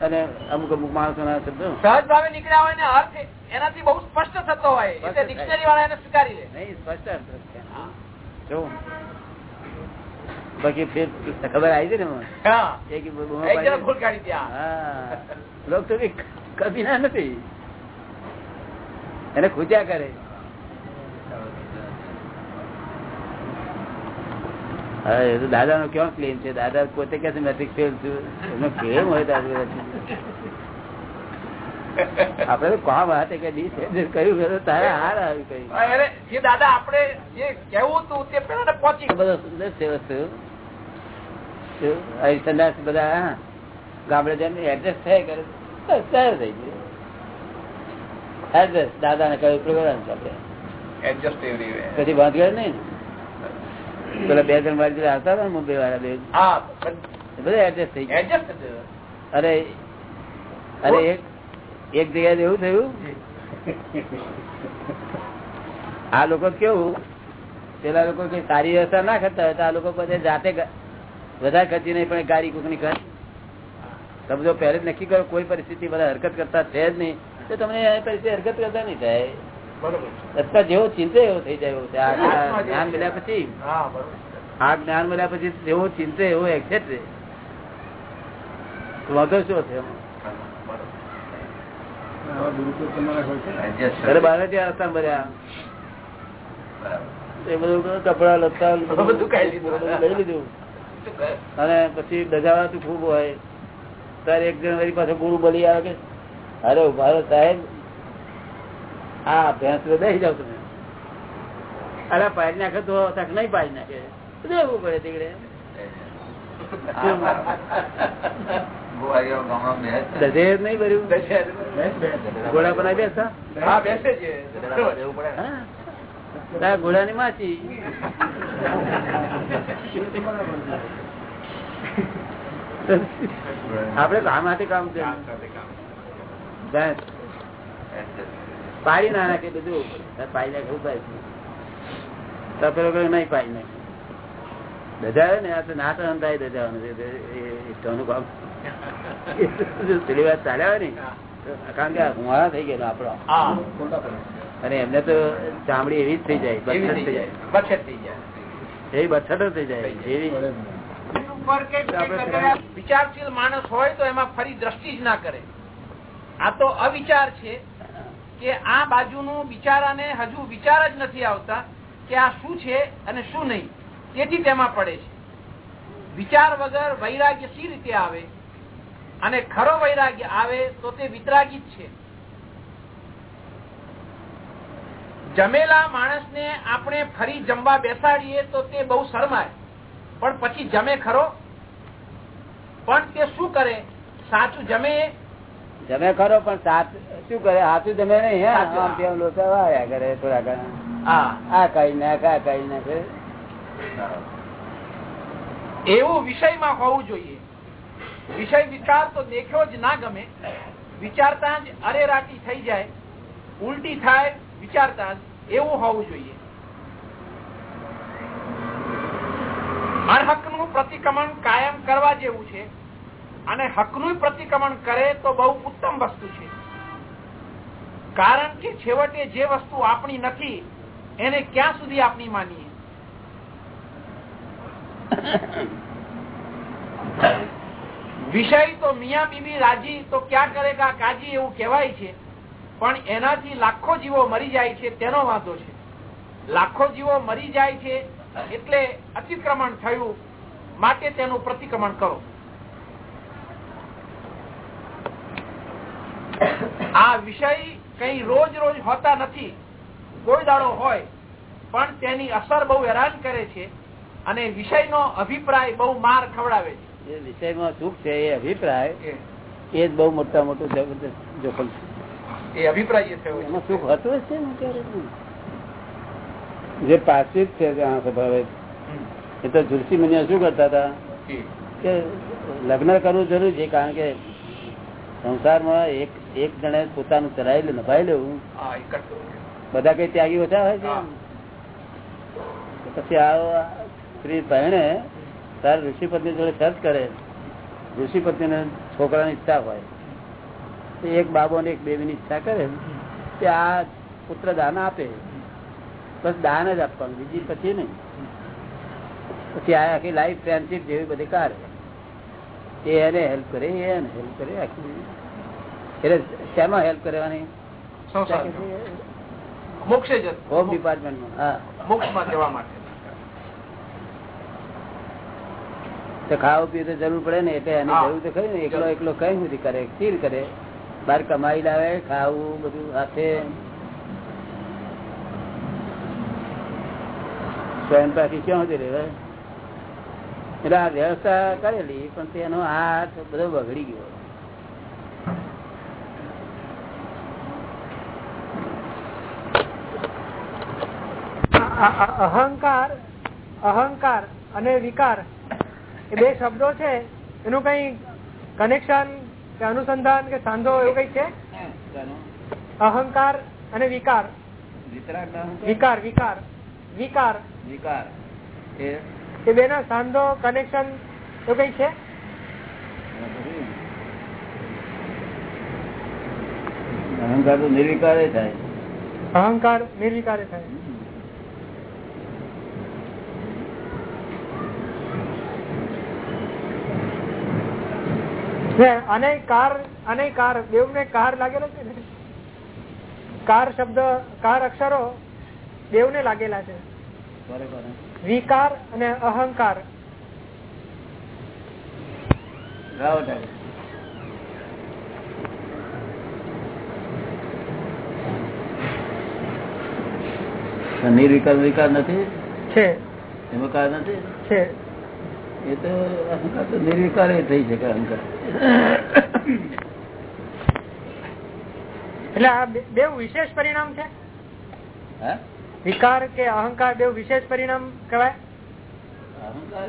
અને અમુક અમુક માણસો ના શબ્દો. સહજ ભાવે નીકળ્યા હોય ને અર્થ એનાથી બહુ સ્પષ્ટ થતો હોય. એટલે ડિક્શનરી વાળા એને સ્વીકારી લે. નહીં સ્પષ્ટ અર્થ. જો બાકી ફેર ખબર આવી છે ને લોક તો કભી ના નથી. એને ખૂચ્યા કરે હા એ તો દાદા નો ક્યાં ક્લેમ છે? દાદા પોતે કે છે મેટ્રિક ફેલ છું. એનો ક્લેમ હોય દાદા આપડે તો કામ હાથે કે ડી છે? કહ્યું કે તારે હાર આવ્યું કહ્યું જે દાદા આપણે જે કેવું હતું તે પેલા પહોંચી બધો સુંદર છે વસ્તુ. અહીં સંન્યાસી બધા ગામડે જઈને એડજસ્ટ થાય કરે. તૈયાર થઈ ગયું. એડજસ્ટ દાદાને કહ્યું પ્રોગ્રામ ચાલે એડજસ્ટ પછી બંધ કરે નહીં? પેલા બે જણ મારી જોડે આવતા હતા ને મુંબઈ વાળા બે? બધા એડજસ્ટ થઈ ગયા. અરે અરે એક એક જગ્યાએ એવું થયું આ લોકો કેવું પેલા લોકો કઈ સારી વ્યવસ્થા ના કરતા હોય તો આ લોકો બધે જાતે વધારે ખર્ચી નહીં પણ ગાડી કુકની ખર્ચ તમે જો પહેલે જ નક્કી કરો કોઈ પરિસ્થિતિ બધા હરકત કરતા છે જ નહીં તો તમને પરિસ્થિતિ હરકત કરતા નહીં થાય. અત્યારે જેવો ચિંતે એવો થઈ જાય છે. આ જ્ઞાન મળ્યા પછી. આ જ્ઞાન મળ્યા પછી જેવો ચિંતે એવો એક્સેપ્ટ વાંધો શું છે? અને પછી ડજાવાતું ખૂબ હોય. ત્યારે એક જણ પાસે ગુરુ બલી આવે. કે અરે ઉભારો સાહેબ. આ ભેંસ તો દઈ જાવ તમે. અરે પાડી નાખે તો તક નહીં પાડી નાખે. દેવું પડે તીકડે ઘોડા હા હા. માસી. આપડે કામ હાથે કામ છે ભેંસ. પાડી ના નાખે બધું પાડી. નાખે ઉપાય તો પેલો નહીં પાડી નાખે. દજાવે ને આ તો ના તો અંધાય દજાવાનું છે કામ. પેલી વાત ચાલ્યા હોય ને? કારણ કે હુંવાળા થઈ ગયેલો આપડો અને એમને તો ચામડી એવી જ થઈ જાય એવી થઈ જાય. બચત થઈ જાય. એવી બચ્છટો થઈ જાય. એવી વિચારશીલ માણસ હોય તો એમાં ફરી દ્રષ્ટિ જ ના કરે. આ તો અવિચાર છે. કે આ બાજુનું બિચારાને હજુ વિચાર જ નથી આવતા કે આ શું છે અને શું નહીં. તેથી તેમાં પડે છે. વિચાર વગર વૈરાગ્ય સી રીતે આવે? અને ખરો વૈરાગ્ય આવે તો તે વિતરાગી છે. જમેલા માણસને આપણે ફરી જમવા બેસાડીએ તો તે બહુ શરમાય. પણ પછી જમે ખરો? પણ તે શું કરે? સાચું જમે જમે ખરો પણ શું કરે? સાચું જમે નહીં આમ તેમ લોચા વાળ્યા કરે થોડા ઘણા. આ કઈ નાખ આ કઈ નાખે એવું વિષયમાં હોવું જોઈએ. વિષય વિચાર તો દેખ્યો જ ના ગમે. વિચારતા જ અરેરાટી થઈ જાય. ઉલટી થાય વિચારતા જ. એવું હોવું જોઈએ. અણહકનું પ્રતિક્રમણ કાયમ કરવા જેવું છે. અને હકનું પ્રતિક્રમણ કરે તો બહુ ઉત્તમ વસ્તુ છે. કારણ કે છેવટે જે વસ્તુ આપણી નથી, એને ક્યાં સુધી આપણી માનીએ? વિષય તો મિયા બીબી રાજી તો ક્યાં કરેગા કાજી એવું કહેવાય છે, પણ એનાથી લાખો જીવો મરી જાય છે તેનો વાંધો છે. લાખો જીવો મરી જાય છે એટલે અતિક્રમણ થયું, માટે તેનું પ્રતિક્રમણ કરો. આ વિષય કઈ રોજ રોજ હોતા નથી. કોઈ દાડો હોય પણ તેની અસર બહુ હેરાન કરે છે અને વિષયનો અભિપ્રાય બહુ માર ખવડાવે જે વિષયમાં સુખ છે એ અભિપ્રાય એ. જ બહુ મોટા મોટું જબરદસ્ત જોખમ છે. એ અભિપ્રાય એમાં સુખ હતું છે ને ત્યારે તો. જે પાર્ષિક છે ત્યાં સ્વભાવે એ તો તુલસી મુનિયા શું કરતા હતા? કે લગ્ન કરવું જરૂરી છે કારણ કે સંસારમાં એક એક જણે પોતાનું ચલાવી લે નભાઈ લેવું. બધા કઈ ત્યાગી ઓછા હોય છે? પછી આ સ્ત્રી પહેણે તાર ઋષિપતિ જોડે સર્ચ કરે. ઋષિપતિ ને છોકરાની ઈચ્છા હોય. એક બાબો ને એક બેબી ની ઈચ્છા કરે કે આ પુત્ર દાન આપે. બસ દાન જ આપવાનું બીજી પછી નહીં. પછી આ આખી લાઈફ ફ્રેન્ડશીપ જેવી બધી કાર એ એને હેલ્પ કરે એને હેલ્પ કરે આખી એટલે શેમાં હેલ્પ કરવાની? મોક્ષે હોમ ડિપાર્ટમેન્ટમાં હા. માટે. તો પીવું તો જરૂર પડે ને એટલે એની જરૂર તો ખરી ને. એકલો એકલો કઈ સુધી કરે? ચીર કરે. બહાર કમાઈ લાવે ખાવું બધું સાથે સ્વયં પાછી ક્યાં સુધી રહેવાય એટલે આ વ્યવસ્થા કરેલી પણ તેનો હાથ બધો બગડી ગયો. અહંકાર અહંકાર અને વિકાર એ બે શબ્દો છે. એનું કઈ કનેક્શન કે અનુસંધાન કે સાંધો એવું કઈ છે? અહંકાર અને વિકાર? વિકાર વિકાર વિકાર. વિકાર એ એ બે ના સાંધો કનેક્શન એવું કઈ છે? અહંકાર તો નિર્વિકારે થાય. અહંકાર નિર્વિકારે થાય. અને કાર અને કાર બેઉ ને કાર લાગેલો છે ને? કાર શબ્દ કાર અક્ષરો બેઉ ને લાગેલા છે. વિકાર અને અહંકાર. નિર્વિકાર વિકાર નથી? છે. એમાં કાર નથી? છે. એ તો અહંકાર તો નિર્વિકાર થઈ શકે અહંકાર. એટલે આ બે- વિશેષ પરિણામ છે? વિકાર કે અહંકાર બે વિશેષ પરિણામ કહેવાય? અહંકાર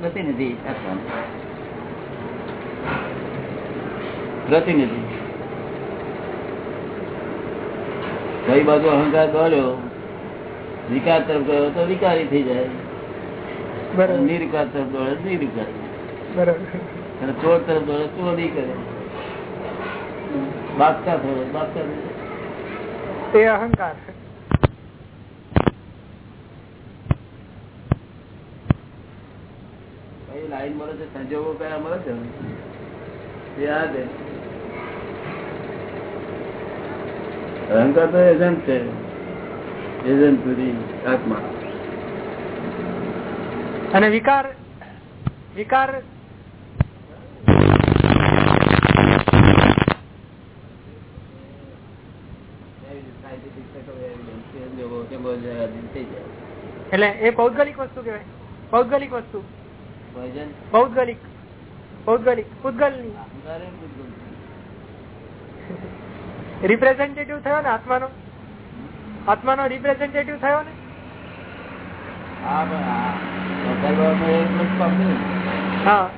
પ્રતિનિધિ પ્રતિનિધિ કઈ બાજુ અહંકાર દોડ્યો વિકાર તરફ ગયો તો વિકારી થઈ જાય. નિર્વિકાર તરફ દોડે બરાબર. અને ચોર તરફ દોડે ચોરી કરે. બાદશાહ થયો બાદશાહ એ અહંકાર છે. લાઈન મળે છે સંજોગો કયા મળે છે છે અહંકાર તો એજન્ટ છે. એજન્ટ સુધી આત્મા. અને વિકાર વિકાર. એટલે એ પૌદ્ગલિક વસ્તુ કહેવાય. પૌદ્ગલિક વસ્તુ. પૌદ્ગલિક પૂતગલની અહંકાર રિપ્રેઝેન્ટેટિવ થયો ને આત્માનો? આત્માનો રિપ્રેઝેન્ટેટિવ થયો ને? હા. હા.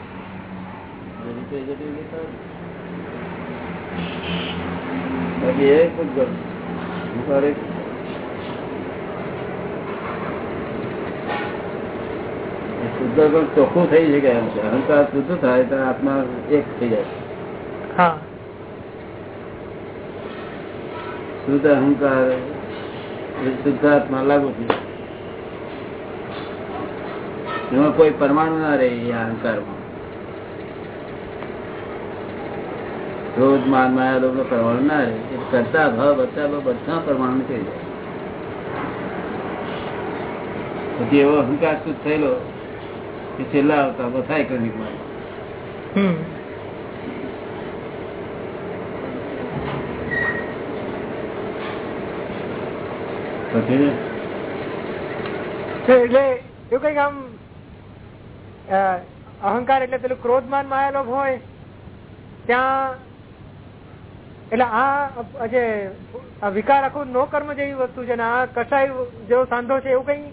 શુદ્ધ પણ ચોખ્ખું થઈ શકે એમ છે. અહંકાર શુદ્ધ થાય તો આત્મા એક થઈ જાય. હા. શુદ્ધ અહંકાર એ શુદ્ધ આત્મા લાગુ થઈ. એમાં કોઈ પરમાણુ ના રહે એ અહંકારમાં. રોજ માન માયા લોકો પરમાણુ ના રહે એ કરતા ભાવ બધા બધા પરમાણુ થઈ જાય. પછી એવો અહંકાર શું થયેલો કે છેલ્લા આવતા બધા ક્રમિકમાં માં પછી એટલે એવું કંઈક આમ અહંકાર એટલે પેલું ક્રોધમાન માયાલોભ હોય ત્યાં એટલે આ જે વિકાર આખું નો કર્મ જેવી વસ્તુ છે ને આ કસાય જેવો સાંધો છે એવું કઈ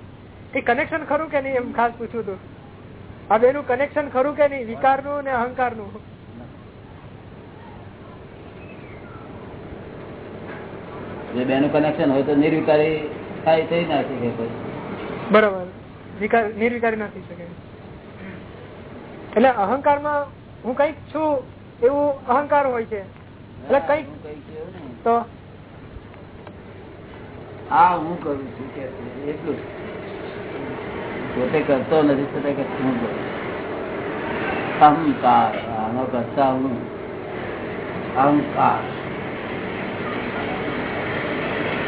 કઈ કનેક્શન ખરું કે નહીં એમ ખાસ પૂછ્યું હતું આ બેનું કનેક્શન ખરું કે નહીં? વિકારનું ને અહંકારનું? જે બેનું કનેક્શન હોય તો નિર્વિકારી થાય થઈ ના શકે બરાબર. વિકાર નિર્વિકારી ના થઈ શકે. એટલે અહંકારમાં હું કંઈક છું એવું અહંકાર હોય છે. એટલે કંઈક. તો? હા હું કરું છું કે એટલું પોતે કરતો નથી છતાં કે હું કરું. અહંકાર આનો કરતા હું અહંકાર.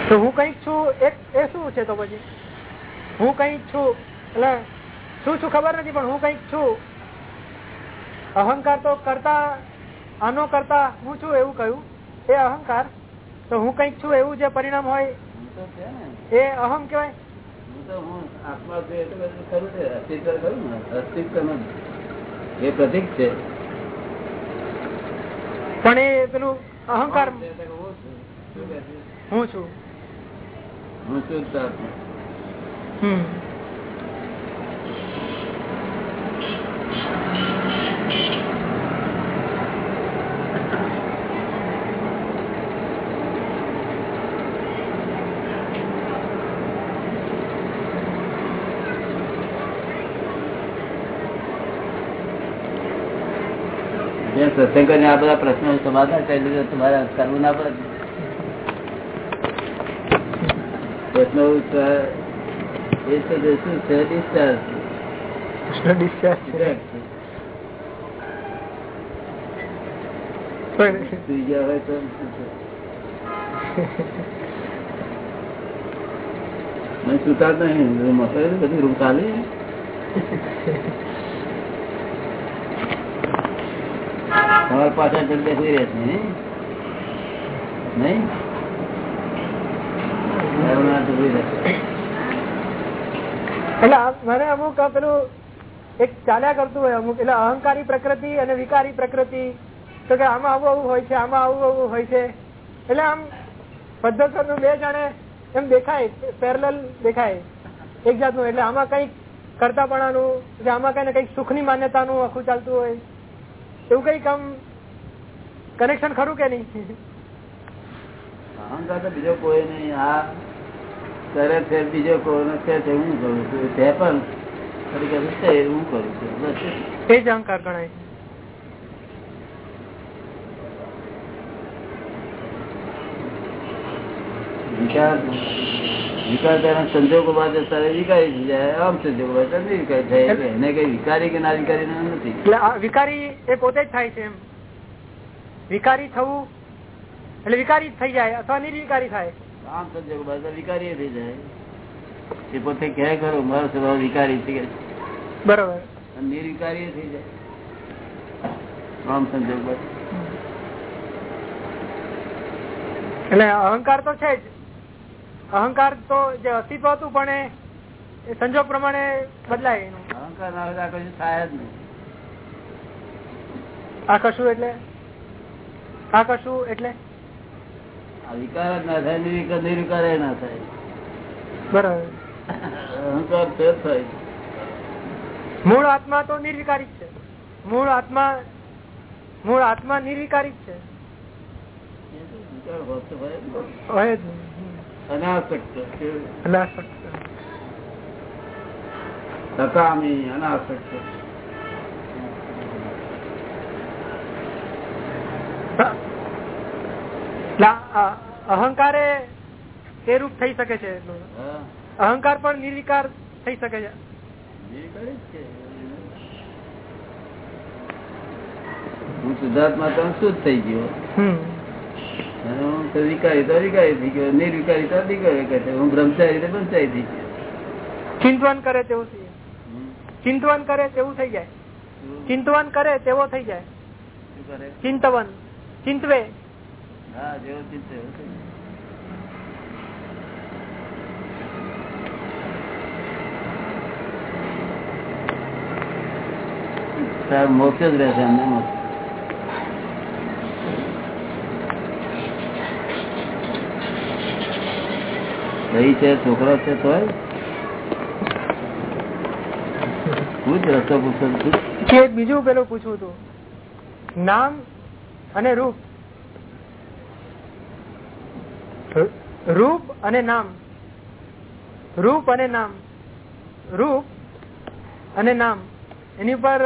તો હું કંઈક છું એક એ શું છે તો પછી? હું કંઈક છું એટલે શું છું ખબર નથી પણ હું કંઈક છું. અહંકાર તો કરતા આનો કરતા હું છું એવું કહ્યું. એ અહંકાર તો હું કંઈક છું એવું જે પરિણામ હોય એ અહમ એ પ્રતિક છે. પણ એ પેલું અહંકાર હું છું. હું છું. શું કહે છે? હું છું હું શુદ્ધ આત્મા હમ જે સત્સંગ કરીને આ બધા પ્રશ્નો સમાધાન કરી લીધો તમારે કરવું ના પડે. પ્રશ્નો એ શું છે ડિસ્ચાર્જ સુતા જ નહીં રૂમ ચાલે બધી રૂમ ખાલી તમારી પાછળ જલ્દી સુઈ નહીં? નહીં ના રહેશે. એટલે અહંકારી પ્રકૃતિ અને વિકારી પ્રકૃતિ, તો કે આમાં આવું આવું હોય છે, આમાં આવું આવું હોય છે. એટલે આમ પદ્ધતિ બે જાણે એમ દેખાય, પેરેલલ દેખાય એક જાતનું. એટલે આમાં કંઈક કરતાપણાનું આમાં કઈ ને કંઈક સુખની માન્યતાનું આખું ચાલતું હોય. એવું કઈ કામ કનેક્શન ખરું કે નહીં? અહંકાર તો બીજો કોઈ નહીં. આ કરે છે બીજો કોઈ છે તે હું કરું છું? તે પણ તરીકે હું કરું છું? એ જ. અહંકાર ગણાય. વિકાર વિકાર તેના સંજોગો બાદ અત્યારે વિકારી જાય. આમ સંજોગો બાદ અત્યારે થાય. એને કઈ વિકારી કે ના વિકારી નથી. એટલે વિકારી એ પોતે જ થાય છે એમ. વિકારી થવું એટલે વિકારી થઈ જાય અથવા નિર્વિકારી થાય. આમ સંજોગો બાદ વિકારી થઈ જાય. એ પોતે કહે ખરો મારો સ્વભાવ વિકારી છે. કે બરોબર નિર્વિકારી થઈ જાય. આમ સંજોગ બાદ. એટલે અહંકાર તો છે જ. અહંકાર તો જે અસ્તિત્વ હતું પણ એ- સંજોગ પ્રમાણે બદલાય એનું. અહંકાર ના હોય કશું થાય જ નહીં. આ કશું એટલે? આ કશું એટલે? વિકાર જ ના થાય નિર્વિકાર નિર્વિકાર એ ના થાય. બરાબર. અહંકાર તે થાય. મૂળ આત્મા તો નિર્વિકારી છે. મૂળ આત્મા મૂળ આત્મા નિર્વિકારી છે. વિકાર હોય જ નહીં. અનાસક્ત. સકામી અનાસક્ત અહંકારે એ રૂપ થઈ શકે છે અહંકાર પણ નિર્વિકાર થઈ શકે છે જ હું શુદ્ધાત્મા તો શુદ્ધ થઈ ગયો તો વિકારી તો વિકારી થઈ ગયો નિર્વિકારી તો નિર્વિકારી હું બ્રહ્મચારી તો બ્રહ્મચારી થઈ ગયો. ચિંતવન કરે તેવું થઈ જાય. ચિંતવન કરે તેવું થઈ જાય. ચિંતવન કરે તેવો થઈ જાય. ચિંતવન. ચિંતવે. હા જેવો. સાહેબ મોક્ષ જ રહેશે એમને મોક્ષ ભાઈ છે, છોકરો છે પૂછ. બીજું પેલું પૂછવું હતું નામ અને રૂપ. રૂપ અને નામ. રૂપ અને નામ. રૂપ અને નામ. એની પર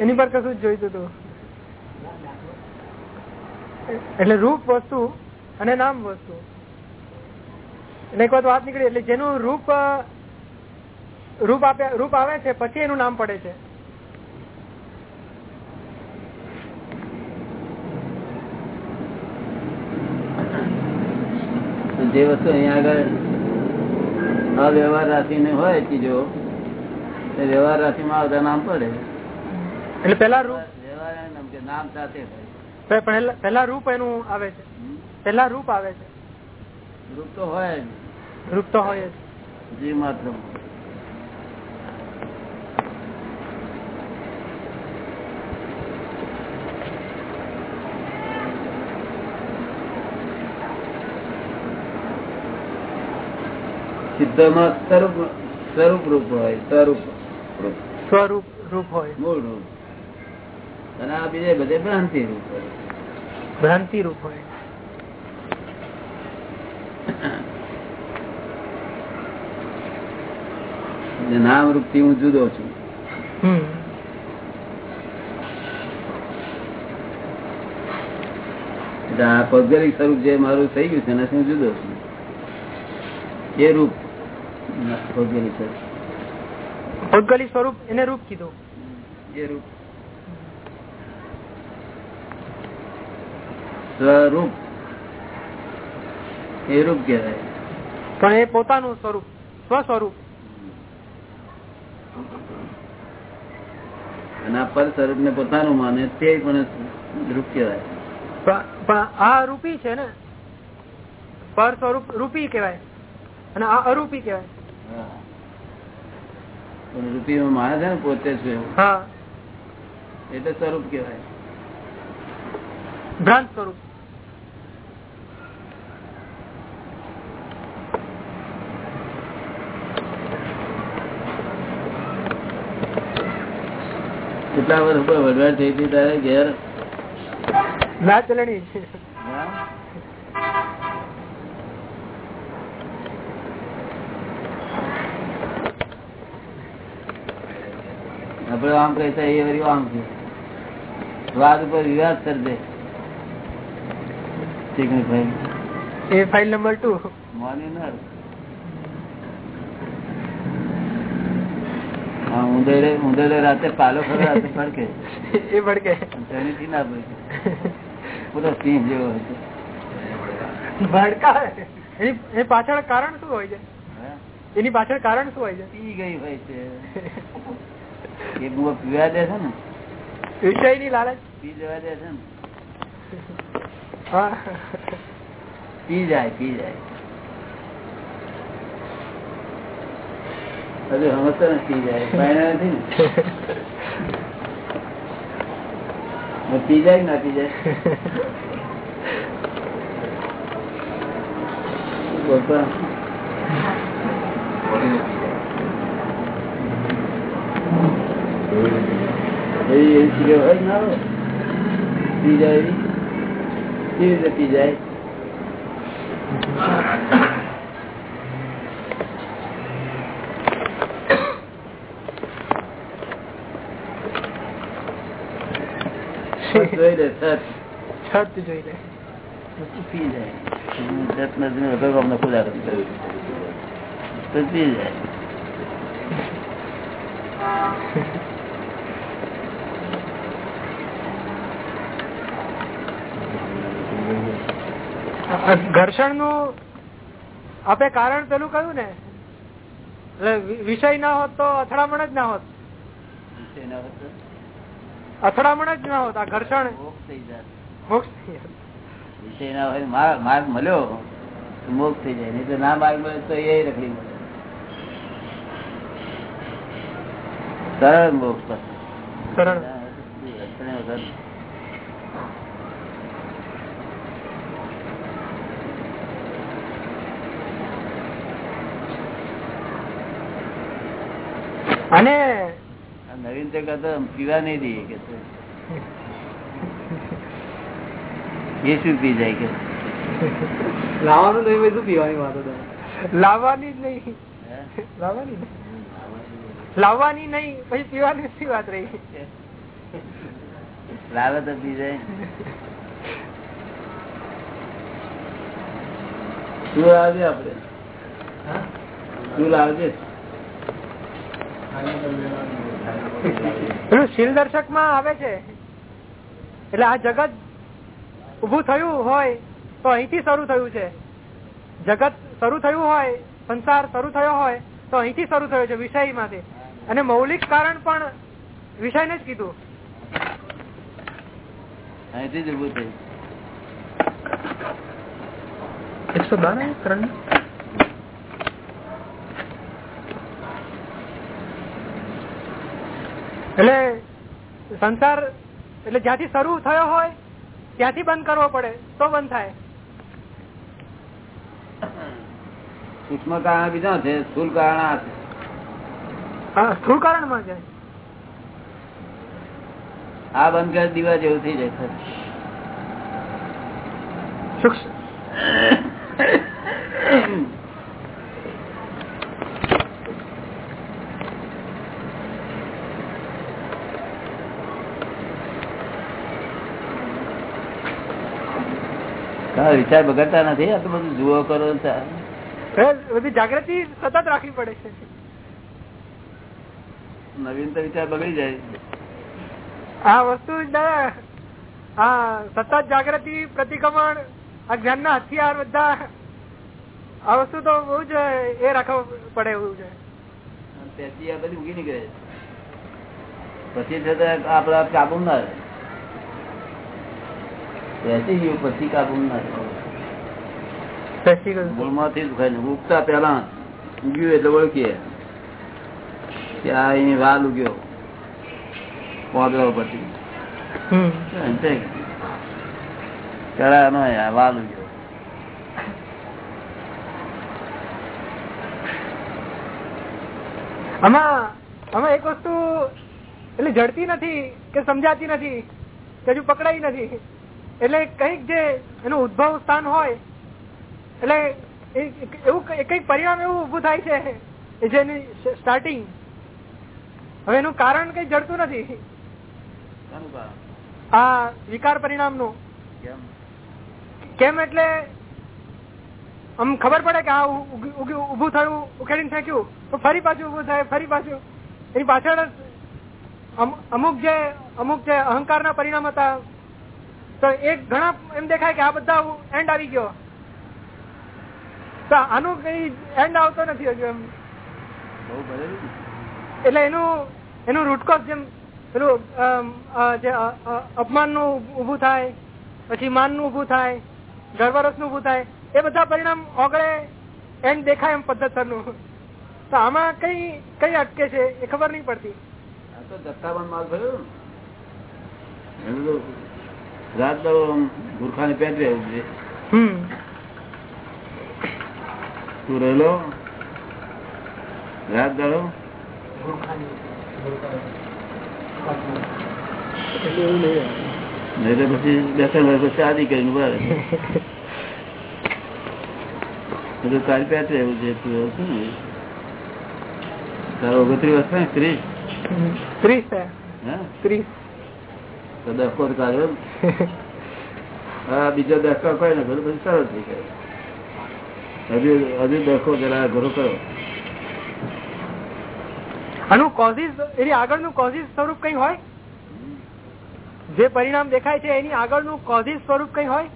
એની પર કશું જ જોઈતું હતું. એટલે રૂપ વસ્તુ અને નામ વસ્તુ. એટલે એક વાત વાત નીકળી એટલે જેનું રૂપ રૂપ આપે રૂપ આવે છે પછી એનું નામ પડે છે. જે વસ્તુ અહીંયા આગળ અવ્યવહાર રાશિ ને હોય ચીજો એ વ્યવહાર રાશિમાં આવતા નામ પડે. એટલે પેલા રૂપ વ્યવહાર નામ સાથે પે- પહેલા- રૂપ એનું આવે છે? પહેલા રૂપ આવે છે. રૂપ તો હોય રૂપ તો હોય જી માત્ર. સિદ્ધમાં સ્વરૂપ સ્વરૂપ રૂપ હોય સ્વરૂપ. સ્વરૂપ રૂપ હોય. મૂળ રૂપ. અને આ બીજે બધે ભ્રાંતિ રૂપ હોય. ભ્રાંતિ રૂપ હોય. નામ રૂપથી હું જુદો છું. આ સ્વરૂપ જે મારું થઈ ગયું છે એનાથી હું જુદો છું. એ રૂપ. ભૌગોલિક સ્વરૂપ. ભૌગોલિક સ્વરૂપ એને રૂપ કીધું. એ રૂપ. સ્વરૂપ. એ રૂપ કહેવાય. પણ એ પોતાનું સ્વરૂપ સ્વ સ્વરૂપ અને આ પર સ્વરૂપ ને પોતાનું માને તે પણ રૂપ કહેવાય. પણ આ રૂપી છે ને પર સ્વરૂપ રૂપી કહેવાય. અને આ અરૂપી કહેવાય. પણ રૂપી માને છે ને પોતે છે હા. એટલે સ્વરૂપ કહેવાય. ભ્રાંત સ્વરૂપ. કેટલા વર્ષ ઉપર વડવાડ થઈ હતી તારે ઘેર. ના ચલણી. આપડે આમ કહેતા એ વરી આમ છે. વાત ઉપર વિવાદ સર્જે ઠીક ને ભાઈ. એ ફાઇલ નંબર ટુ માની ના ઉંદરે ઉંદરે રાતે પાલો ખરો રાતે ફડકે. એ ભડકે તેનીથી ના ભડકે પૂરો સિંહ જેવો હતો. ભડકા. એની એની પાછળ કારણ શું હોય છે? એની પાછળ કારણ શું હોય છે? પી ગઈ હોય છે. એ બુઆ પીવા દે છે ને? વિષયની લાલચ. પી જવા દે છે ને? હા. પી જાય પી જાય. હજુ સમજતો નથી જાય પાણી નથી પી જાય ના પી જાય બોલતો પી જાય કેવી રીતે પી જાય જોઈ લે સત છત. જોઈ લે. પી જાય. સત નથી વગર કરી તો પી જાય. ઘર્ષણનું આપે કારણ પેલું કયું ને? એટલે વિષય ના હોત તો અથડામણ જ ના હોત. વિષય ના વગર અથડામણ જ ના હોતા ઘર્ષણ. મોક્ષ થઈ. વિષય ના હોય માર્ગ મળ્યો મોક્ષ થઈ જાય. નહીં તો ના માર્ગ મળે તો એ રખડી મળે. સરળ મોક્ષ સરળ. અને નવીન તો કહેતો પીવા નહીં દઈએ કે એ શું પી જાય કે લાવવાનું નહીં શું પીવાની વાતો લાવવાની જ નહીં. લાવવાની. લાવવાની નહીં પછી પીવાની શી વાત રહી? લાવે તો પી જાય. શું લાવજે આપડે. શું લાવજે. પેલું શીલ દર્શકમાં આવે છે. એટલે આ જગત ઉભું થયું હોય તો અહીંથી શરૂ થયું છે. જગત શરૂ થયું હોય સંસાર શરૂ થયો હોય તો અહીંથી શરૂ થયો છે વિષયમાંથી અને મૌલિક કારણ પણ વિષય ને જ કીધું. અહીંથી જ ઉભું થયું. એકસો બાર ત્રણ એટલે સંસાર એટલે જ્યાંથી શરૂ થયો હોય ત્યાંથી બંધ કરવો પડે તો બંધ થાય. સૂક્ષ્મ કારણ બીજો છે સ્થુલ કારણ આ છે. હા સ્થૂળ કારણમાં છે. આ બંધ કરે દીવા જેવું થઈ જાય વિચાર બગડતા નથી? આ તો બધું જુઓ કરો બધી જાગૃતિ સતત રાખવી પડે છે. નવીન તો વિચાર બગડી જાય. આ વસ્તુ આ સતત જાગૃતિ પ્રતિક્રમણ આ જ્ઞાન ના હથિયાર બધા આ વસ્તુ તો બહુ જ એ રાખવું પડે એવું છે. બધી ઉગી નીકળે પછી છે તો આપડા કાબુ ના રહે પછી કાબુ ના રહે. મૂળમાંથી જ ઉગતા પેલા ઉગ્યું એટલે ઓળખીએ. કે આ અહીં વાલ ઉગ્યો. પોદળો પછી વાલ ઉગ્યો. આમાં આમાં એક વસ્તુ એટલે જડતી નથી કે સમજાતી નથી કે હજુ પકડાઈ નથી. એટલે કંઈક જે એનું ઉદ્ભવ સ્થાન હોય એટલે એવું કંઈક પરિણામ એવું ઉભું થાય છે જેની સ્ટાર્ટિંગ હવે એનું કારણ કઈ જડતું નથી. આ વિકાર પરિણામનું કેમ એટલે આમ ખબર પડે કે આ ઉભું થયું ઉખેડીને ફેંક્યું તો ફરી પાછું ઉભું થાય ફરી પાછું. એની પાછળ અમુક જે અમુક જે અહંકારના પરિણામ હતા. તો એક ઘણા એમ દેખાય કે આ બધા એન્ડ આવી ગયો. આનું કઈ એન્ડ આવતો નથી હજુ એમ? એટલે એનું એનું રૂટકોસ જેમ પેલું જે અપમાનનું ઉભું થાય પછી માનનું ઉભું થાય ગર્વરસનું ઉભું થાય એ બધા પરિણામ ઓગળે એન્ડ દેખાય એમ પદ્ધતરનું તો આમાં કઈ કઈ અટકે છે એ ખબર નહીં પડતી. તો જથ્થાબંધ માલ ભર્યો રાત છે હમ. તું રહેલો રાત દાડો. નહીં તો પછી બે ત્રણ વર્ષ પછી આદિ કરીને ઊભા રહે. તો તારી રહેવું છે તું એવું શું ને? તારો ઓગણત્રીસ વર્ષ થાય ત્રીસ? ત્રીસ હા. ત્રીસ. તો દસકો કાઢ્યો હા બીજો દસકો કોઈ ને પછી સરળ થઈ જાય હજુ હજુ દસકો જરા ઘરો કરો આનું કોઝિસ એની આગળનું કોઝિસ સ્વરૂપ કઈ હોય? જે પરિણામ દેખાય છે એની આગળનું કોઝિસ સ્વરૂપ કઈ હોય?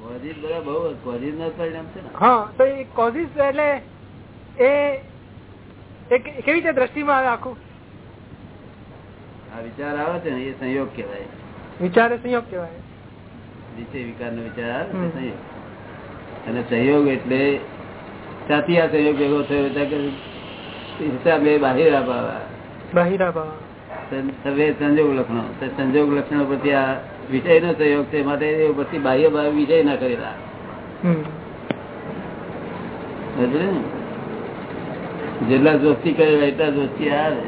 કોઝિસ બધા બહુ કોઝિસ ના પરિણામ છે હા તો એ કોઝિસ એટલે એ એ કેવી રીતે દ્રષ્ટિમાં આવે આખું? આ વિચાર આવે છે ને એ સંયોગ કહેવાય. વિચાર સંયોગ કહેવાય. વિષય વિકાર નો વિચાર સંયોગ. અને સહયોગ એટલે ત્યાંથી આ સહયોગ ભેગો થયો હિસાબે બાહિર આપાવા. બાહિર સંજોગ લક્ષણો સંજોગ લક્ષણો પછી આ વિષય નો સહયોગ છે માટે એ પછી બાહ્ય ભાવ વિષય ના કરેલા? જેટલા જોસ્તી કરેલા એટલા જોસ્તી આવે.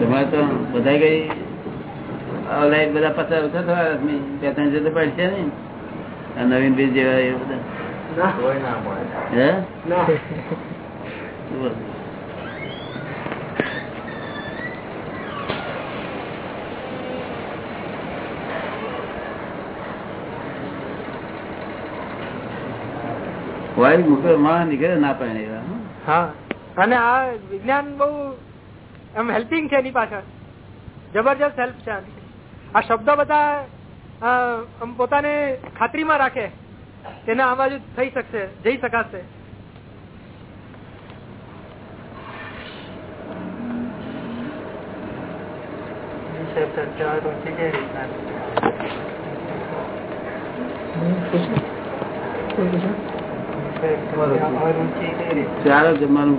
તમારે તો બધા કઈ લાઈટ બધા પચાસ ઓછા થવા બે ત્રણ જતો પડશે ને આ નવીન બીજ જેવા એ બધા. વાયુ મૂકે માં નીકળે ના એવા. હા. અને આ વિજ્ઞાન બહુ એમ હેલ્પિંગ છે એની પાછળ. જબરજસ્ત હેલ્પ છે આની. આ શબ્દો બધા પોતાને ખાતરીમાં રાખે. તેના આ બાજુ થઈ શકશે જઈ શકાશે. ચાલો જમવાનું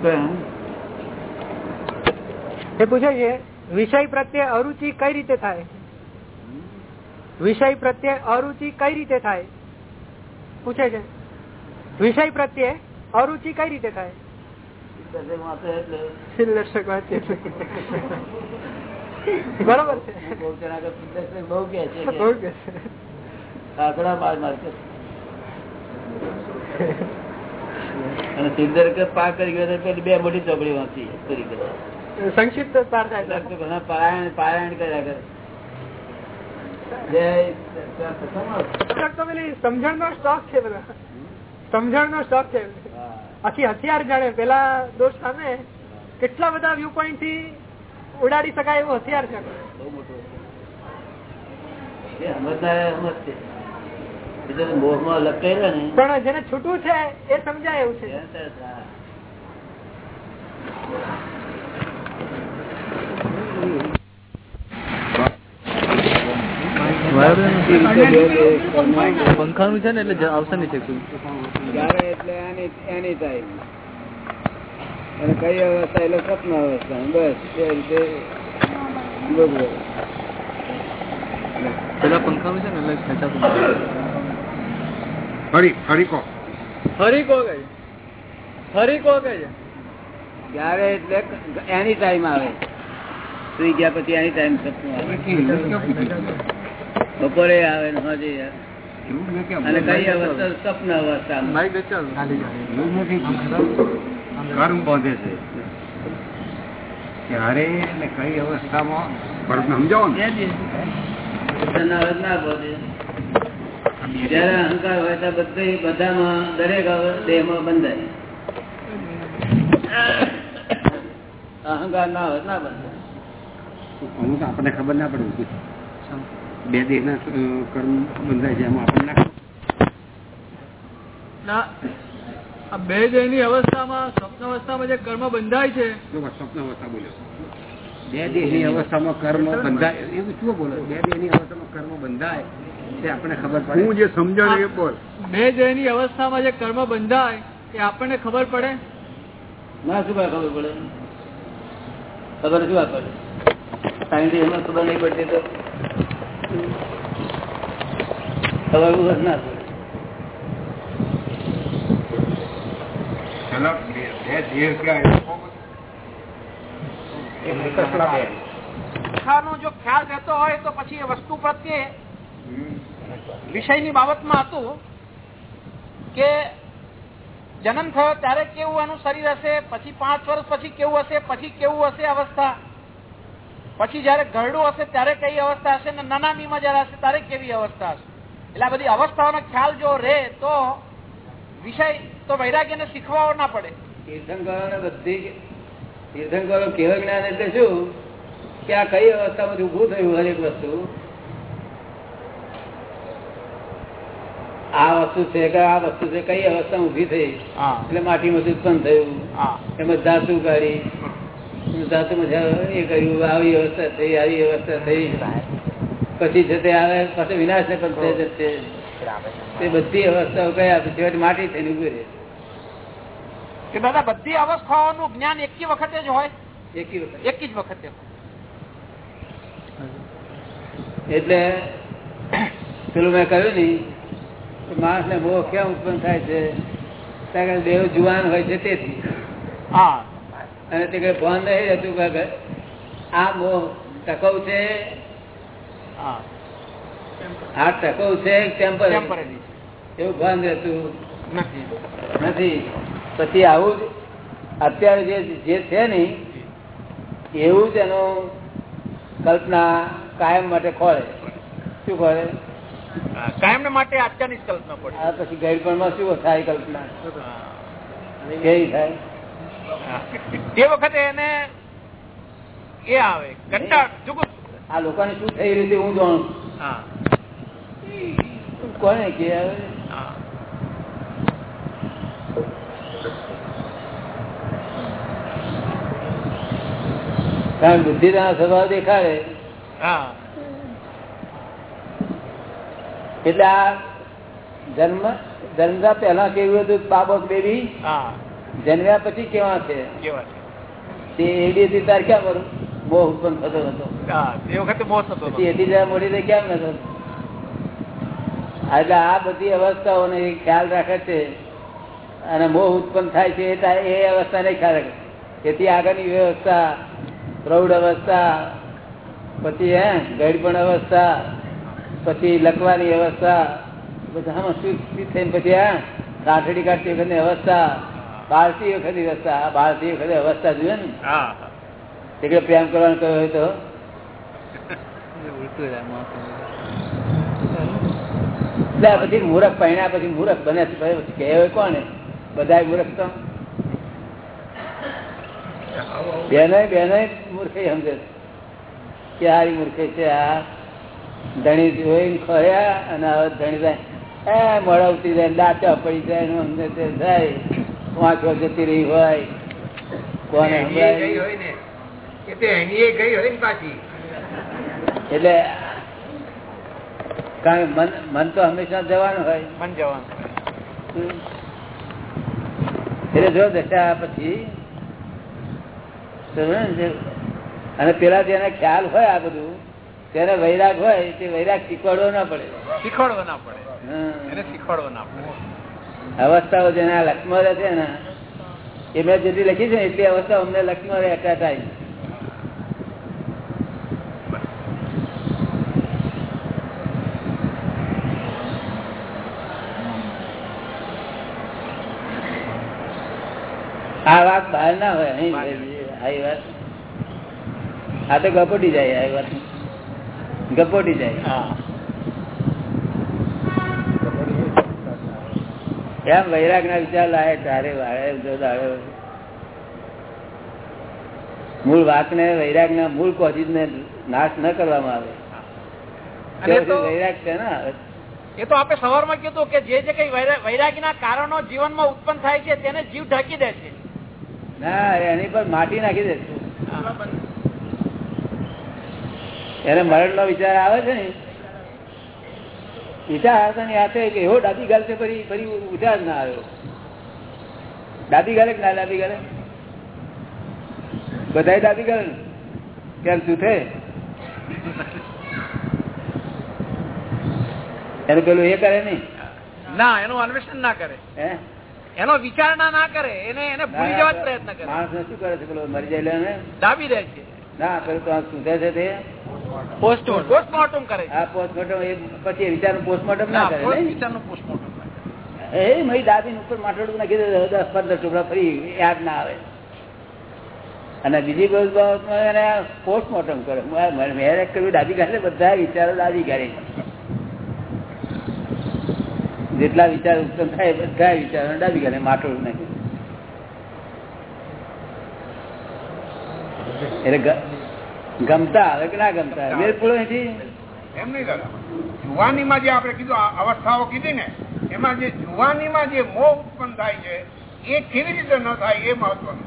પૂછે છે વિષય પ્રત્યે અરુચિ કઈ રીતે થાય? વિષય પ્રત્યે અરુચિ કઈ રીતે થાય? પૂછે છે. વિષય પ્રત્યે અરુચિ કઈ રીતે થાય. બરોબર છે. અને સિદ્ધર પાક કરી ગયો પેલી બે મોટી ચોપડી વાંચી કરી સંક્ષિપ્ત પારાયણ કર્યા કરે જય સત્સંગ. કેટલાક તો પેલી સમજણ નો સ્ટોક છે બધા સમજણ નો સ્ટોક છે આખી હથિયાર જાણે. પેલા દોષ સામે કેટલા બધા વ્યૂ પોઈન્ટથી ઉડાડી શકાય એવું હથિયાર છે. પણ જેને છૂટું છે એ સમજાય એવું છે હા. પંખાનું છે ને એટલે આવશે નહીં શકતું ત્યારે એટલે એની એની ટાઈમ અને કઈ અવસ્થા એટલે સ્વપ્ન અવસ્થા. બસ એ રીતે. પેલા પંખાનું છે ને એટલે ખેંચાતું ફરી ફરી કો. ફરી કો કઈ ફરી કો કઈ ત્યારે એટલે એની ટાઈમ આવે. સુઈ ગયા પછી એની ટાઈમ સપનું આવે. બપોરે આવે અને કઈ અવસ્થા સ્વપ્ન અવસ્થા કર્મ બાંધે છે. ત્યારે ને કઈ અવસ્થામાં? સમજાવો ના. બોલે જયારે અહંકાર હોય તો બધે બધામાં દરેક દેહમાં બંધાય. અહંકાર ના હોય તો ના બંધાય. અમુક આપણને ખબર ના પડે. બે દેહ ના કર્મ બંધાય છે એમાં આપણને બે દેહની બે દેહની અવસ્થામાં સ્વપ્ન અવસ્થામાં જે કર્મ બંધાય છે સ્વપ્ન અવસ્થા બોલ્યો. બે દેહની અવસ્થામાં કર્મ બંધાય. એવું શું બોલો? બે દેહની અવસ્થામાં કર્મ બંધાય તે આપણને ખબર પડે. હું જે સમજણ એ બોલ. બે દેહની અવસ્થામાં જે કર્મ બંધાય એ આપણને ખબર પડે? ના શું ખબર પડે? ખબર શું પડે સાયન્ટિસ્ટ એમાં ખબર નહીં પડતી તો? ખબર ના? નો જો ખ્યાલ રહેતો હોય તો પછી એ વસ્તુ પ્રત્યે વિષયની બાબતમાં હતું કે જન્મ થયો ત્યારે કેવું એનું શરીર હશે પછી પાંચ વર્ષ પછી કેવું હશે પછી કેવું હશે અવસ્થા? પછી જયારે ઘરડું હશે ત્યારે કઈ અવસ્થા હશે ને નાનામીમાં જયારે હશે ત્યારે કેવી અવસ્થા હશે? એટલે આ બધી અવસ્થાઓનો ખ્યાલ જો રહે તો વિષય તો વૈરાગ્યને શીખવાઓ ના પડે. તીર્થંકરો ને બધી તીર્થંકરો કેવળ જ્ઞાન એટલે શું? કે આ કઈ અવસ્થામાંથી ઉભું થયું હરેક વસ્તુ? આ વસ્તુ છે કે આ વસ્તુ છે કઈ અવસ્થા ઊભી થઈ? એટલે માટીમાંથી ઉત્પન્ન થયું. એમાં ધાતુ કાઢી. ધાતુમાં એ કર્યું આવી અવસ્થા થઈ આવી અવસ્થા થઈ. પછી છે આવે પાછો વિનાશ ને પણ જશે. તે બધી અવસ્થાઓ કયા છેવટે માટી થઈને ઊભી રહે. કે દાદા બધી અવસ્થાઓનું જ્ઞાન એકી વખતે જ હોય? એકી વખત. એક જ વખતે એટલે પેલું મેં કહ્યું ને માણસ ને મોહ કેમ ઉત્પન્ન થાય છે? કારણ દેવ જુવાન હોય છે તેથી. હા. અને તે કઈ ભાન નહીં રહેતું કે આ મોહ ટકવ છે? આ ટકવ છે ટેમ્પરરી એવું ભાન રહેતું? નથી. પછી આવું જ અત્યારે જે જે છે ને એવું જ એનો કલ્પના કાયમ માટે ખોળે. શું ખોળે? કાયમ માટે અત્યારની જ કલ્પના પડે. આ પછી ગેરપણમાં શું થાય કલ્પના? કેવી થાય? તે વખતે એને એ આવે કંટાળ આ લોકોને શું થઈ રહ્યું છે હું જાણું. કોને કે કારણ બુદ્ધિ સ્વભાવ દેખાડે. એટલે આ જન્મ જન્મતા પહેલા કેવું હતું? બાબત બેબી? હા. જન્મ્યા પછી કેવા છે? તે એડી તાર ક્યાં કરું મોહ ઉત્પન્ન થતો હતો. તે વખતે બહુ થતો પછી એથી જરા મોડી કેમ નતો? એટલે આ બધી અવસ્થાઓને ખ્યાલ રાખે છે અને મોહ ઉત્પન્ન થાય છે એ તા- એ અવસ્થા નહીં ખ્યાલ રાખે તેથી આગળની વ્યવસ્થા પ્રૌઢ અવસ્થા પછી હે ગળપણ અવસ્થા પછી લખવાની અવસ્થા બધામાં શું થઈને પછી હા કાઠડી કાઢતી વખતની અવસ્થા બાળતી વખતની રસ્તા બાળતી વખતે અવસ્થા જોઈએ ને. એટલે પ્રેમ કરવાનું કહ્યું હોય તો. પછી મૂરખ પહેણ્યા પછી મૂરખ બને કહેવાય કોને? બધા મૂરખ તો. બેનો બેનો મૂર્ખે સમજે. કે હારી મૂર્ખે છે આ ધણી જોઈને ખોયા અને હવે ધણી જાય એ મળવતી જાય દાંતા પડી જાય ને અમને તે થાય. વાંચો જતી રહી હોય કોને એટલે કારણ મન મન તો હંમેશા જવાનું હોય. મન જવાનું. એટલે જો દશા પછી અને પેલા જેને ખ્યાલ હોય આ બધું તેને વૈરાગ હોય તે વૈરાગ શીખવાડવો ના પડે. શીખવાડવો ના પડે. એને શીખવાડવા ના પડે. અવસ્થાઓ જેને લક્ષ્મણ રહે છે ને એ મેં જેટલી લખી છે ને એટલી અવસ્થા અમને લક્ષ્મણ રહે એટલા થાય. આ વાત બહાર ના હોય અહીં આવી વાત. આ તો ગપોટી જાય આવી વાત. ગપોટી જાય. હા. એમ વૈરાગ ના વિચાર લાવે તારે વાળે જો દાડે. મૂળ વાત ને વૈરાગ ના મૂળ ને નાશ ન કરવામાં આવે. વૈરાગ છે ને એ તો આપણે સવારમાં કીધું કે જે જે કઈ વૈરાગીના કારણો જીવનમાં ઉત્પન્ન થાય છે તેને જીવ ઢાંકી દે છે. ના એની પર માટી નાખી દે એને મરણ નો વિચાર આવે છે ને ને યાદ એવો દાદી ગાલ છે ફરી ફરી ઉઠા જ ના આવ્યો. દાદી ગાલે ના દાદી ગાલે? બધા દાદી ગાલે કેમ શું થે? એનું પેલું એ કરે નઈ ના એનું અન્વેષણ ના કરે. એનો વિચારણા ના કરે. એને એને ભૂલી જવા પ્રયત્ન કરે. માણસ શું કરે છે પેલો મરી જાય દાબી દે છે. ના પેલું તો શું છે તે? પોસ્ટમોર્ટમ કરે છે. પોસ્ટમોર્ટમ પછી વિચારનું પોસ્ટમોર્ટમ ના ના, કરે વિચારનું પોસ્ટમોર્ટમ એ મહી દાદી ઉપર માટોડું નાખી દે દસ પંદર ટુકડા ફરી યાદ ના આવે. અને બીજી બાબતમાં એને પોસ્ટમોર્ટમ કરે. મેં- કર્યું દાદી કાઢે બધા વિચારો દાદી કાઢે જેટલા વિચાર ઉત્પન્ન થાય બધા વિચારો ડાબી કાઢે માટોડું નાખી એટલે ગમતા આવે કે ના ગમતા આવે? વેરપુળો અહીંથી? એમ નહીં દાદા જુવાનીમાં જે આપણે કીધું અવસ્થાઓ કીધી ને એમાં જે જુવાનીમાં જે મોહ ઉત્પન્ન થાય છે એ કેવી રીતે ન થાય એ મહત્વનું.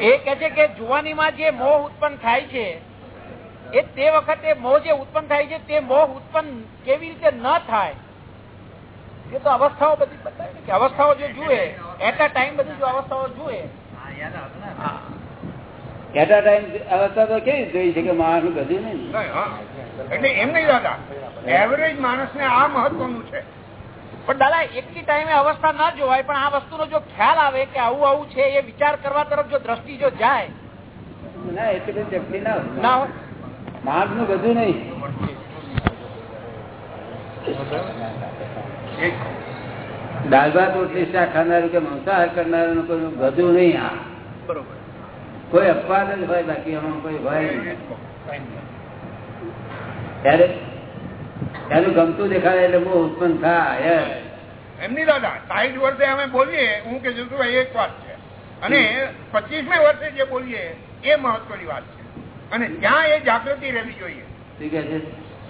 એ કે છે કે જુવાનીમાં જે મોહ ઉત્પન્ન થાય છે એ તે વખતે મોહ જે ઉત્પન્ન થાય છે તે મોહ ઉત્પન્ન કેવી રીતે ન થાય? એ તો અવસ્થાઓ બધી બતાવે કે અવસ્થાઓ જો જુએ એટ અ ટાઈમ બધી જો અવસ્થાઓ જુએ. હા. એટ અ ટાઈમ અવસ્થા તો કેવી જોઈ છે કે માણસનું ગધ્યું નહીં એટલે એમ નહીં દાદા. એવરેજ માણસને આ મહત્વનું છે. પણ દાદા એકથી ટાઈમે અવસ્થા ના જોવાય પણ આ વસ્તુનો જો ખ્યાલ આવે કે આવું આવું છે એ વિચાર કરવા તરફ જો દ્રષ્ટિ જો જાય. ના એટલી બધી ના હોય. ના માણસનું ગધું નહીં. દાળ ભાત રોટલી શાક ખાનારું કે માંસાહાર કરનારું કોઈ બધું નહીં આ. બરોબર. કોઈ અપવાદ જ હોય બાકી એમાં કોઈ હોય નહીં. ત્યારે એનું ગમતું દેખાય એટલે બહુ ઉત્પન્ન થાય એમની દાદા સાઈઠ વર્ષે અમે બોલીએ હું કે જસુભાઈ એક વાત છે. અને પચીસમી વર્ષે જે બોલીએ એ મહત્વની વાત છે. અને ત્યાં એ જાગૃતિ રહેવી જોઈએ. છે?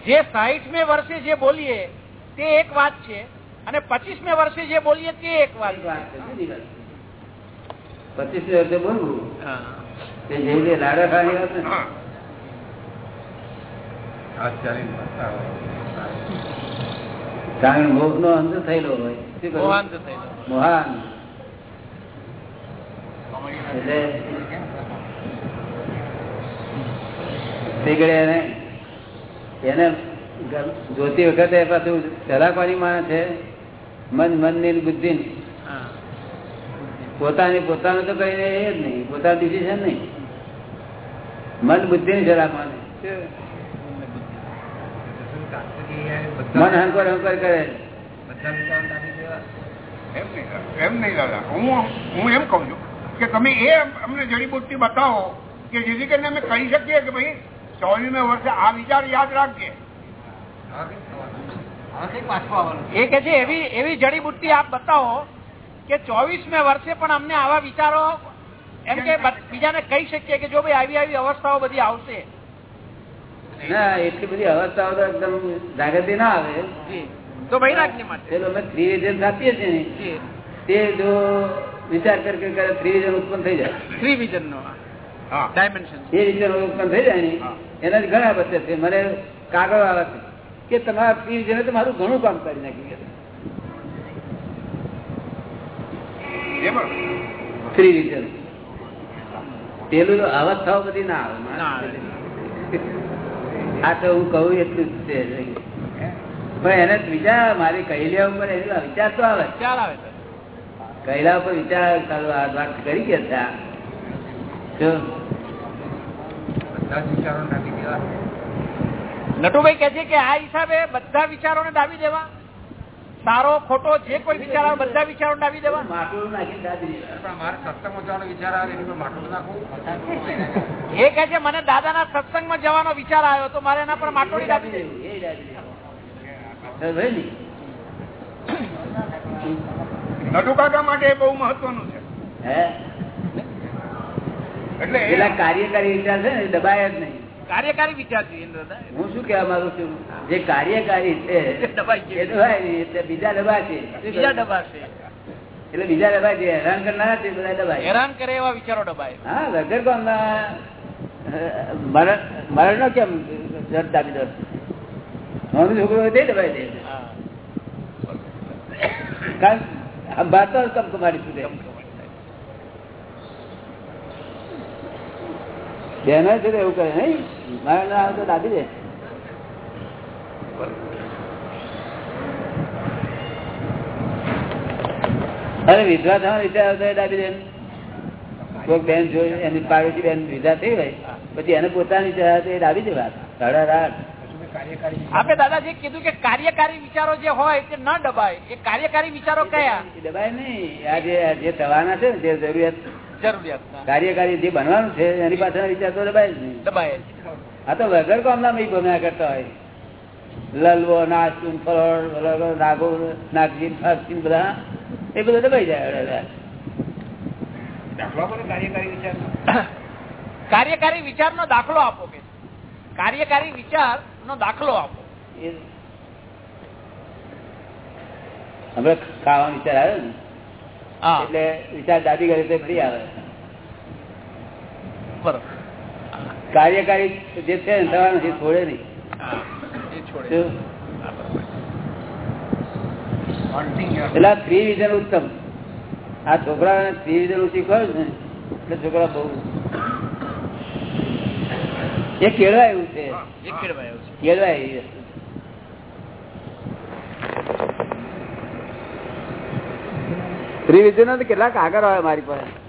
જે સાહીઠમે વર્ષે જે બોલીએ તે એક વાત છે. અને પચીસમે વર્ષે જે બોલીએ તે એક વાત વાત છે, જુદી વાત છે. પચીસ વર્ષે બોલવું? લાડા કારણ ભોગ નો. અંત થયેલો હોય. મોહાન એટલે એને એને જોતી વખતે પાછું ચલાકવાની માણસ છે મન મનની બુદ્ધિ. પોતાની પોતાનું તો કઈ એ જ નહીં. પોતાનું ડિસિઝન નહીં. મન બુદ્ધિ ની જરા મન હંકર હંકર કરે. એમ નહીં દાદા. હું હું એમ કઉ છું કે તમે એ અમને જડીબુટ્ટી બતાવો કે જેથી કરીને અમે કહી શકીએ કે ભાઈ ચોવીસમે વર્ષે આ વિચાર યાદ રાખજે. એ કે છે એવી એવી જડીબુટ્ટી આપ બતાવો કે ચોવીસમે વર્ષે પણ અમને આવા વિચારો એમ કે બીજાને કહી શકીએ કે જો ભાઈ આવી આવી અવસ્થાઓ બધી આવશે. ના એટલી બધી અવસ્થાઓ તો એકદમ જાગૃતિ ના આવે. તો વૈરાગ્ય માટે. અમે થ્રી આપીએ છીએ ને. તે જો વિચાર કર ત્રિવિઝન ઉત્પન્ન થઈ જાય. ત્રિવિઝન નો હા. ડાયમેન્શન એ વિચાર ઉત્પન્ન થઈ જાય ને એના ઘણા બચે છે. મને કાગળ આવે છે કે તમારા થ્રી વિઝને તો મારું ઘણું કામ કરી નાખ્યું એ થ્રી વિઝન પેલું અવસ્થાઓ બધી ના આવે આ તો હું કહું એટલું જ છે પણ એને બીજા મારી કહેલિયા ઉપર એનો વિચાર તો આવે. ખ્યાલ આવે કહેલા ઉપર વિચાર ચાલુ આ વાત કરી કે છે આ. જો નટુભાઈ કે છે કે આ હિસાબે બધા વિચારોને દાબી દેવા. સારો ખોટો જે કોઈ વિચાર આવે બધા વિચારો ડાવી દેવા માટલું. એ કે છે મને દાદાના સત્સંગમાં જવાનો વિચાર આવ્યો તો મારે એના પર માટોડી ડાબી દેવી એ દેવું. સમજાય ને? નટુ કાકા માટે એ બહુ મહત્વનું છે હે એટલે કાર્યકારી વિચાર છે ને દબાય જ નહીં કાર્યકારી વિચાર. હું શું કેવા માંગુ છું? જે કાર્યકારી છે એટલે બીજા ડબ્બા છે. બીજા ડબ્બા છે. એટલે બીજા ડબ્બા છે હેરાન કરનારા છે બધા ડબ્બા હેરાન કરે એવા વિચારો દબાય હા વગર કોમ મરણ નો કેમ દાબી દો? છોકરો તે દબાઈ દે. કારણ કમાડી સુધી બેનો છે એવું કરે નહીં? મારા ના આવે તો દાબી દે અરે વિધવા થવાનો વિચાર આવતો દાબી દે કોઈક બેન જોઈ એની પાડોશી બેન વિધા થઈ હોય પછી એને પોતાની એ દાબી દે વાત. સાડા રાત આપણે દાદા જે કીધું કે કાર્યકારી વિચારો જે હોય તે ન દબાય. એ કાર્યકારી વિચારો કયા? દબાય નહીં. આ જે જે થવાના છે ને જે જરૂરિયાત. જરૂરિયાત કાર્યકારી જે બનવાનું છે એની પાછળ વિચાર તો દબાય જ નહીં. દબાય આ તો વગર કામના મેં ભમ્યા કરતા હોય. લલવો નાચું ફળ વલગો, નાગો નાગજીન ફાગજીન બધા એ બધું દબાઈ જાય કાર્યકારી વિચાર નો દાખલો આપો કે કાર્યકારી વિચાર નો દાખલો આપો. એ હમણાં ખાવાનો વિચાર આવ્યો ને? હા. એટલે વિચાર દાદી ઘરે ફરી આવે. બરોબર. કાર્યકારી જે છે ને થવાનું નથી છોડે નહીં. એટલે આ વિઝન ઉત્તમ આ છોકરા થ્રી વિઝન શીખવાડું ને એટલે છોકરા બહુ એ કેળવાય છે કેળવાય એવું છે કેળવાય એવી વસ્તુ. થ્રી વિઝન તો કેટલાક આગળ આવે મારી પાસે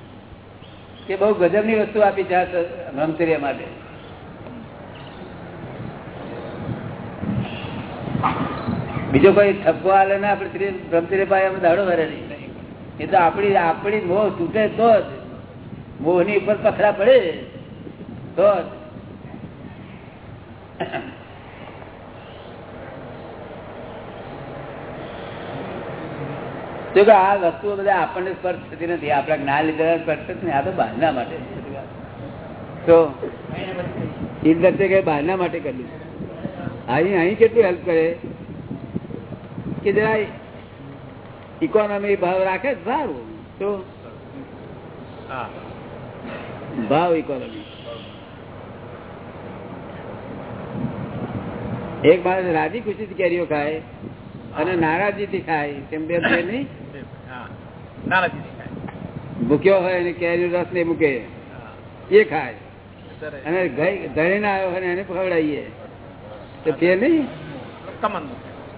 કે બહુ ગજબની વસ્તુ આપી છે બ્રહ્મચર્ય માટે. બીજો કોઈ ઠપકો આલે ને, આપણે બ્રહ્મચર્ય પાસે દાડો ભરે નહીં. એ તો આપણી આપણી મોહ તૂટે તો જ. મોહની ઉપર પથરા પડે તો જ. જો કે આ વસ્તુઓ બધા આપણને સ્પર્શ થતી નથી. આપણા જ્ઞાન લીધા સ્પર્શ થતી આ તો બહારના માટે તો ઇન્દ્રતે કે બહારના માટે કર્યું અહીં અહીં કેટલું હેલ્પ કરે? કે જરા ઇકોનોમી ભાવ રાખે તો સારું. તો ભાવ ઇકોનોમી એક માણસ રાજી ખુશી થી કેરીઓ ખાય અને નારાજી થી ખાય તેમ બે બે નહીં. ભૂખ્યો હોય અને કેરી રસ ને મૂકે એ ખાય. અને ધણીને આવ્યો હોય એને ખવડાવીએ. તો તે નહીં?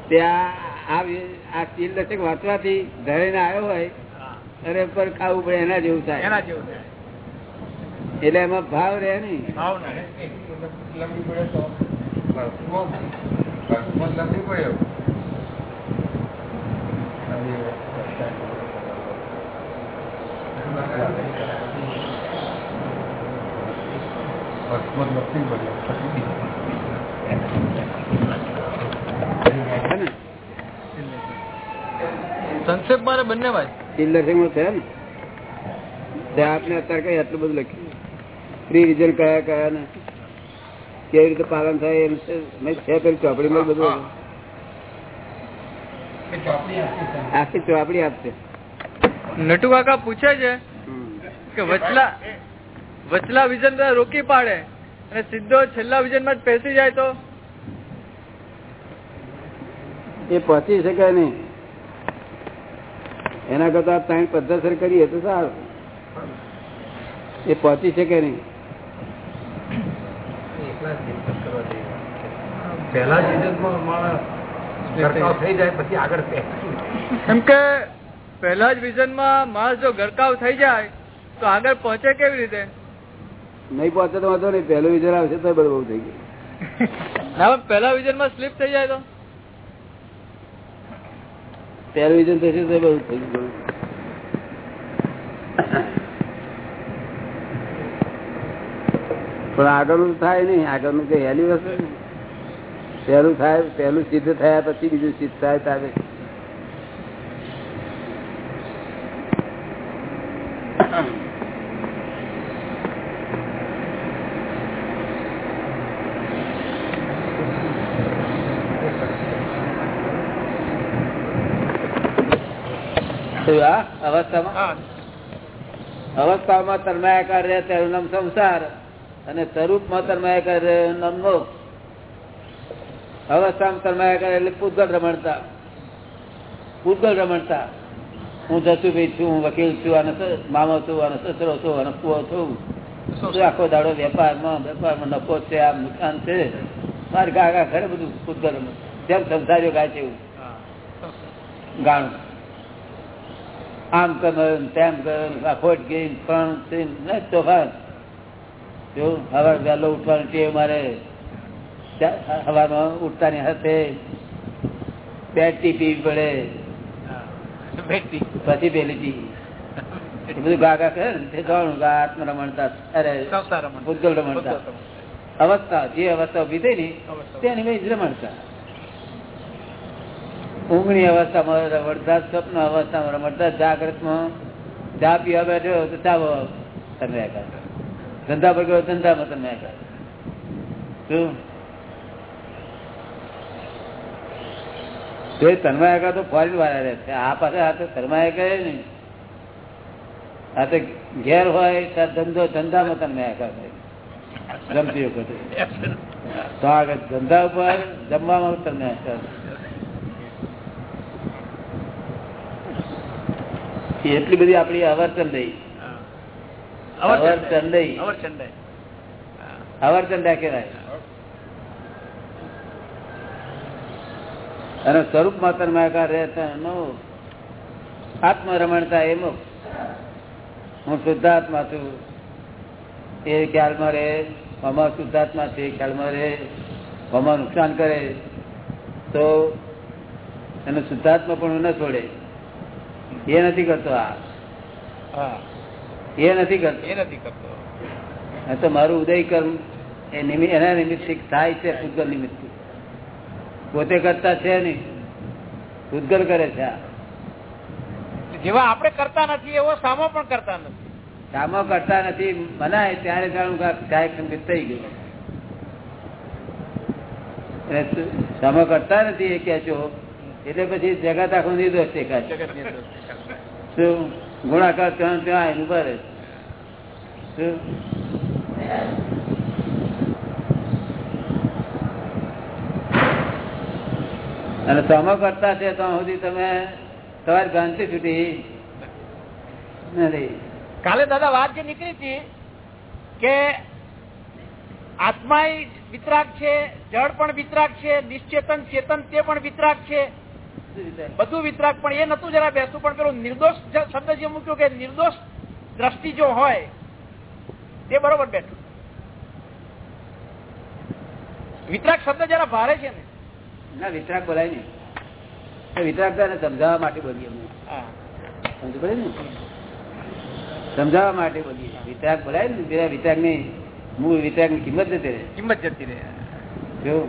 ત્યાં આ સ્ટીલ દશક વાંચવાથી ધણીને આવ્યો હોય અરે પર ખાવું પડે એના જેવું થાય. એના જેવું. એટલે એમાં ભાવ રહે નહીં. ભાવ ના. સંક્ષેપ મારે બંને આપને અત્યારે કઈ આટલું બધું લખ્યું. ફ્રી રિઝલ્ટ કયા કયા ને? કેવી રીતે પાલન થાય એમ છે. મેં છે પેલી ચોપડીમાં બધું. આખી ચોપડી આપશે. નટુ કાકા પૂછે છે કે વચલા વચલા વિઝન રોકી પાડે અને સીધો છેલ્લા વિઝનમાં જ પેસી જાય તો? એ પહોંચી શકે નહીં. એના કરતા ત્રણ પદ્ધતસર કરીએ તો સારું. એ પહોંચી શકે નહીં. માણસ થઈ જાય પછી આગળ એમ કે પહેલા જ વિઝનમાં માણસ જો ગરકાવ થઈ જાય તો આગળ પહોંચે કેવી રીતે? નહીં પહોંચે તો વાંધો નહીં. પહેલું વિઝન આવશે તો બધું થઈ ગયું. ના પહેલા વિઝનમાં સ્લીપ થઈ જાય તો? પહેલું વિઝન થશે તો બહુ થઈ ગયું. પણ આગળનું થાય નહીં. આગળનું કઈ હેલી વસ્તુ. પહેલું થાય પહેલું સિદ્ધ થયા પછી બીજું સિદ્ધ થાય તારે તો આ અવસ્થામાં? અવસ્થામાં તન્માયાકાર રહે તેનું નામ સંસાર અને સ્વરૂપમાં તન્માયાકાર રહે એનું નામ મોક્ષ. અવસ્થામાં તન્માયાકાર એટલે પૂતગલ રમણતા. પૂતગલ રમણતા. હું જસુભાઈ છું હું વકીલ છું અને મામો છું અને સસરો છું અને પુઓ છું. આખો દાડો વેપારમાં વેપારમાં નફો છે આ નુકસાન છે? મારે કાકા ખરે બધું પૂતગલ જેમ સંસારીઓ ગાય છે એવું. ગાણું. આમ કર તેમ કર ખોટ ગઈ પણ તોફાન. જો હવે વહેલો ઉઠવાનું ટેવ મારે સવારમાં ઉઠતાની હશે બેટથી પીવી પડે. પછી પેલી એ બધું ગાગા કરે ને તે જાણું કે આ અરે ભૂતગલ રમણતા અવસ્થા જે અવસ્થા ઊભી થઈ ને તેની મેં રમણતા. ઊંઘની અવસ્થામાં રમણતા સ્વપ્ન અવસ્થામાં રમણતા જાગ્રતમાં ચા પીવા બેઠો તો ચા તમે ધંધા પર ગયો ધંધામાં તમે શું? તો એ તન્માયકા તો ફોરેન વાળા રહે છે. આ પાસે આ તો તન્માયકા એ નહીં. આ તો ઘેર હોય ધંધો ધંધામાં તન્માયકા થાય ગમતી વખતે. તો આગળ ધંધા ઉપર જમવામાં તન્માયકા એટલી બધી આપણી અવર્તન રહી. અવર્તન રહી. અવરચંડે. કહેવાય અને સ્વરૂપ માત્ર માકાર રહેતા નો આત્મરમણતા એ મોક્ષ હું શુદ્ધાત્મા છું. એ ખ્યાલમાં રહે આમાં શુદ્ધાત્મા છે ખ્યાલમાં રહે આમાં નુકસાન કરે તો એને શુદ્ધાત્મા પણ ન છોડે. એ નથી કરતો આ. હા. એ નથી કરતો. એ નથી કરતો. તો મારું ઉદય કર્મ એ નિમિત્ત એના નિમિત્ત થાય છે પૂતગલ નિમિત્તથી પોતે કરતા છે નહીં. ઉદગલ કરે છે જેવા આપણે કરતા નથી એવો સામો પણ કરતા નથી. સામો કરતા નથી. મનાય ત્યારે જાણું કે સંકેત થઈ ગયું. સામો કરતા નથી એ કે છો એટલે પછી જગત આખો નિર્દોષ દેખાય. શું? ગુણાકાર ત્યાં ત્યાં એનું ભરે શું? અને સામો કરતા છે ત્યાં સુધી તમે તમારી ભ્રાંતિ છૂટી નથી. કાલે દાદા વાત જે નીકળી હતી કે આત્મા વિતરાગ છે જળ પણ વિતરાગ છે નિશ્ચેતન ચેતન તે પણ વિતરાગ છે. બધું વિતરાગ પણ એ નતું જરા બેસતું. પણ પેલું નિર્દોષ શબ્દ જે મૂક્યો કે નિર્દોષ દ્રષ્ટિ જો હોય તે બરોબર બેઠું. વિતરાગ શબ્દ જરા ભારે છે ને. ના વિતરાગ બોલાય નહીં. એ વિતરાગતાને સમજાવવા માટે બોલીએ અમે. હા. સમજ પડે ને? સમજાવવા માટે બોલીએ. વિતરાક બોલાય ને પેલા ની મૂળ વિતરાગની કિંમત જતી રહે. કિંમત જતી રહે.